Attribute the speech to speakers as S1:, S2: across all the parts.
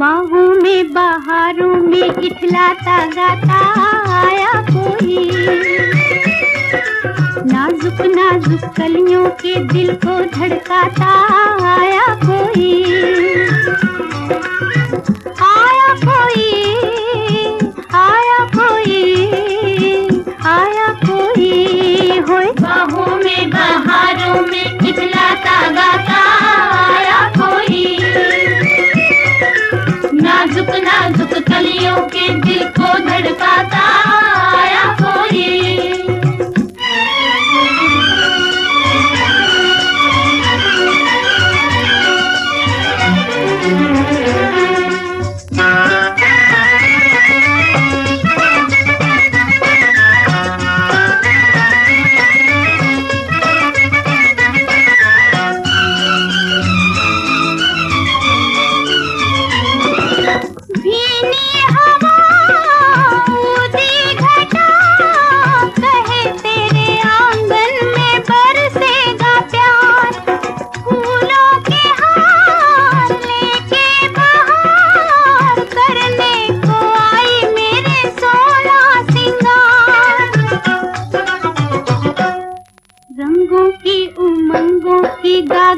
S1: बाहों में, बहारों में इथलाता गाता आया कोई। नाजुक नाजुक कलियों के दिल को धड़काता आया कोई।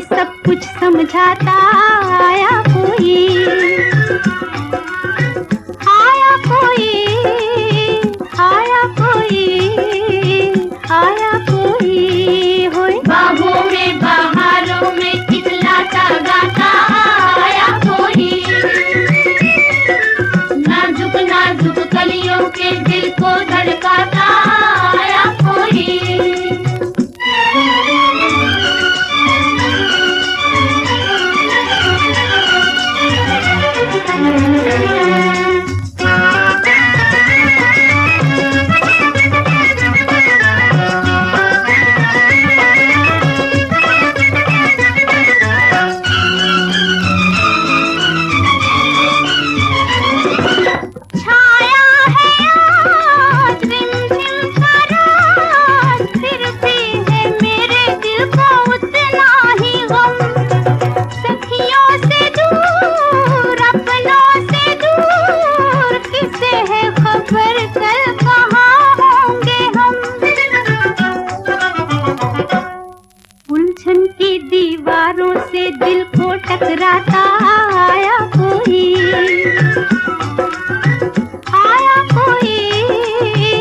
S2: सब कुछ समझाता आया कोई। टकराता आया कोई आया कोई।